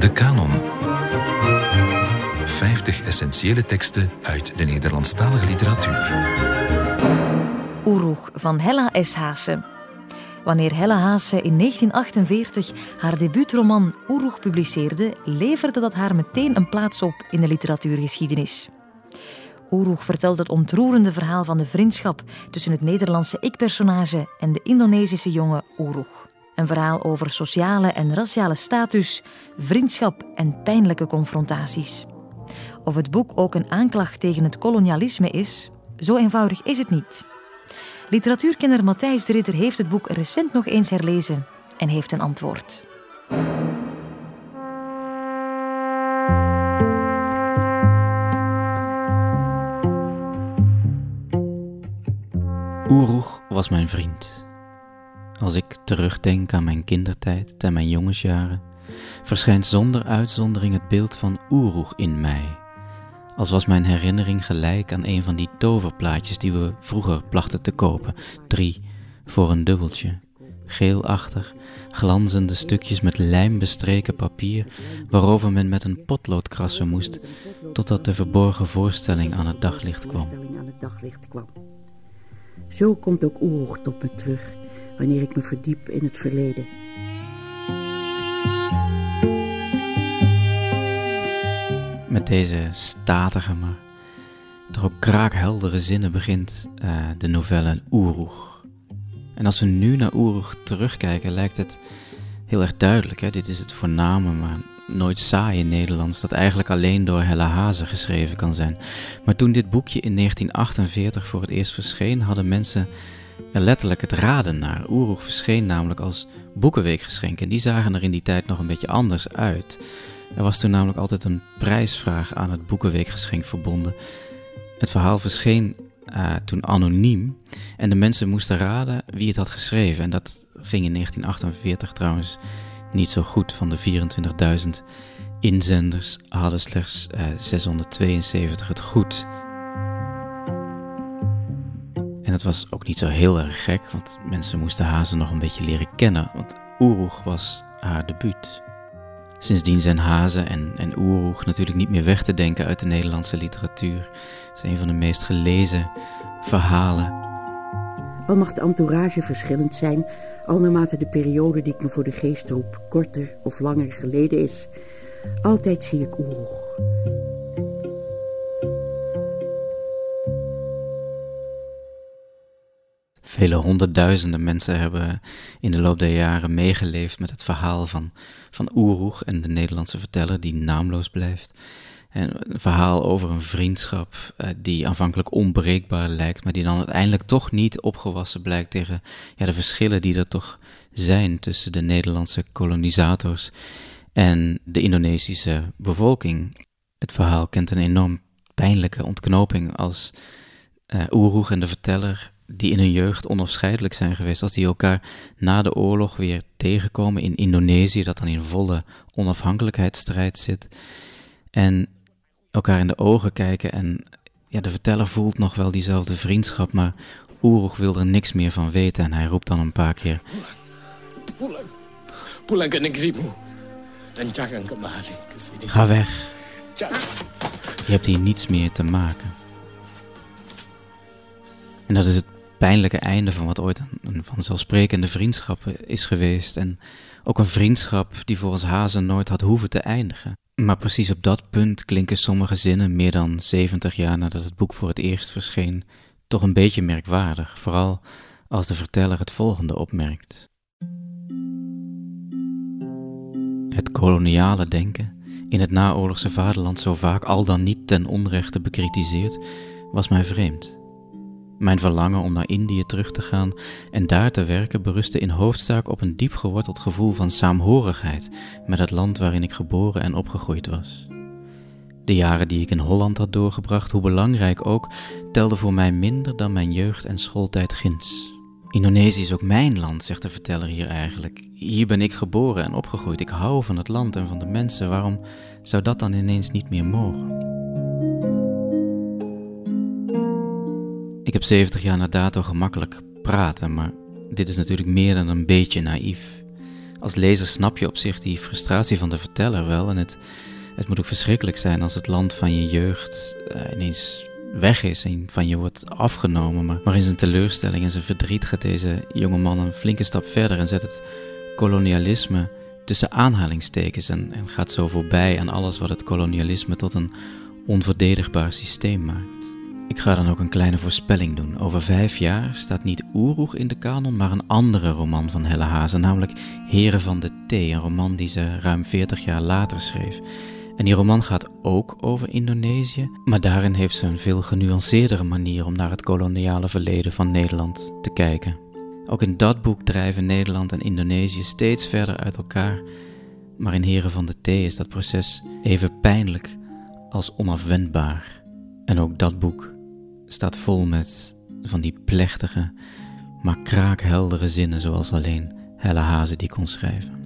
De Canon. 50 essentiële teksten uit de Nederlandstalige literatuur. Oeroeg van Hella S. Haase. Wanneer Hella Haase in 1948 haar debuutroman Oeroeg publiceerde, leverde dat haar meteen een plaats op in de literatuurgeschiedenis. Oeroeg vertelt het ontroerende verhaal van de vriendschap tussen het Nederlandse ik-personage en de Indonesische jonge Oeroeg. Een verhaal over sociale en raciale status, vriendschap en pijnlijke confrontaties. Of het boek ook een aanklacht tegen het kolonialisme is, zo eenvoudig is het niet. Literatuurkenner Matthijs de heeft het boek recent nog eens herlezen en heeft een antwoord. Oeroeg was mijn vriend. Als ik terugdenk aan mijn kindertijd en mijn jongensjaren, verschijnt zonder uitzondering het beeld van Oeroeg in mij. Als was mijn herinnering gelijk aan een van die toverplaatjes die we vroeger plachten te kopen, drie voor een dubbeltje. Geelachtig, glanzende stukjes met lijm bestreken papier, waarover men met een potlood krassen moest, totdat de verborgen voorstelling aan het daglicht kwam. Zo komt ook Oeroeg tot me terug, wanneer ik me verdiep in het verleden. Met deze statige, maar toch ook kraakheldere zinnen begint uh, de novelle Oeroeg. En als we nu naar Oeroeg terugkijken, lijkt het heel erg duidelijk. Hè? Dit is het voorname, maar nooit saaie Nederlands dat eigenlijk alleen door Hella Hazen geschreven kan zijn. Maar toen dit boekje in 1948 voor het eerst verscheen, hadden mensen er letterlijk het raden naar. Oeroeg verscheen namelijk als boekenweekgeschenk en die zagen er in die tijd nog een beetje anders uit. Er was toen namelijk altijd een prijsvraag aan het boekenweekgeschenk verbonden. Het verhaal verscheen uh, toen anoniem en de mensen moesten raden wie het had geschreven. En dat ging in 1948 trouwens niet zo goed. Van de 24.000 inzenders hadden slechts uh, 672 het goed. En dat was ook niet zo heel erg gek, want mensen moesten Hazen nog een beetje leren kennen, want Oeroeg was haar debuut. Sindsdien zijn Hazen en, en Oeroeg natuurlijk niet meer weg te denken uit de Nederlandse literatuur. Het is een van de meest gelezen verhalen. Al mag de entourage verschillend zijn, al naarmate de periode die ik me voor de geest roep korter of langer geleden is, altijd zie ik Oeroeg. Vele honderdduizenden mensen hebben in de loop der jaren meegeleefd met het verhaal van, van Oeroeg en de Nederlandse verteller die naamloos blijft. En een verhaal over een vriendschap uh, die aanvankelijk onbreekbaar lijkt, maar die dan uiteindelijk toch niet opgewassen blijkt tegen ja, de verschillen die er toch zijn tussen de Nederlandse kolonisators en de Indonesische bevolking. Het verhaal kent een enorm pijnlijke ontknoping als uh, Oeroeg en de verteller die in hun jeugd onafscheidelijk zijn geweest, als die elkaar na de oorlog weer tegenkomen in Indonesië, dat dan in volle onafhankelijkheidsstrijd zit, en elkaar in de ogen kijken en ja, de verteller voelt nog wel diezelfde vriendschap, maar Oeroeg wil er niks meer van weten en hij roept dan een paar keer... Ga weg. Je hebt hier niets meer te maken. En dat is het pijnlijke einde van wat ooit een vanzelfsprekende vriendschap is geweest. En ook een vriendschap die volgens Hazen nooit had hoeven te eindigen. Maar precies op dat punt klinken sommige zinnen, meer dan 70 jaar nadat het boek voor het eerst verscheen, toch een beetje merkwaardig. Vooral als de verteller het volgende opmerkt. Het koloniale denken, in het naoorlogse vaderland zo vaak al dan niet ten onrechte bekritiseerd, was mij vreemd. Mijn verlangen om naar Indië terug te gaan en daar te werken berustte in hoofdzaak op een diep geworteld gevoel van saamhorigheid met het land waarin ik geboren en opgegroeid was. De jaren die ik in Holland had doorgebracht, hoe belangrijk ook, telden voor mij minder dan mijn jeugd en schooltijd ginds. Indonesië is ook mijn land, zegt de verteller hier eigenlijk. Hier ben ik geboren en opgegroeid. Ik hou van het land en van de mensen. Waarom zou dat dan ineens niet meer mogen? Ik heb 70 jaar na dato gemakkelijk praten, maar dit is natuurlijk meer dan een beetje naïef. Als lezer snap je op zich die frustratie van de verteller wel. En het, het moet ook verschrikkelijk zijn als het land van je jeugd uh, ineens weg is en van je wordt afgenomen. Maar, maar in zijn teleurstelling en zijn verdriet gaat deze jonge man een flinke stap verder en zet het kolonialisme tussen aanhalingstekens en, en gaat zo voorbij aan alles wat het kolonialisme tot een onverdedigbaar systeem maakt. Ik ga dan ook een kleine voorspelling doen. Over vijf jaar staat niet Oeroeg in de kanon, maar een andere roman van Helle Hazen, namelijk Heren van de Thee, een roman die ze ruim 40 jaar later schreef. En die roman gaat ook over Indonesië, maar daarin heeft ze een veel genuanceerdere manier om naar het koloniale verleden van Nederland te kijken. Ook in dat boek drijven Nederland en Indonesië steeds verder uit elkaar, maar in Heren van de Thee is dat proces even pijnlijk als onafwendbaar. En ook dat boek staat vol met van die plechtige, maar kraakheldere zinnen zoals alleen Helle Hazen die kon schrijven.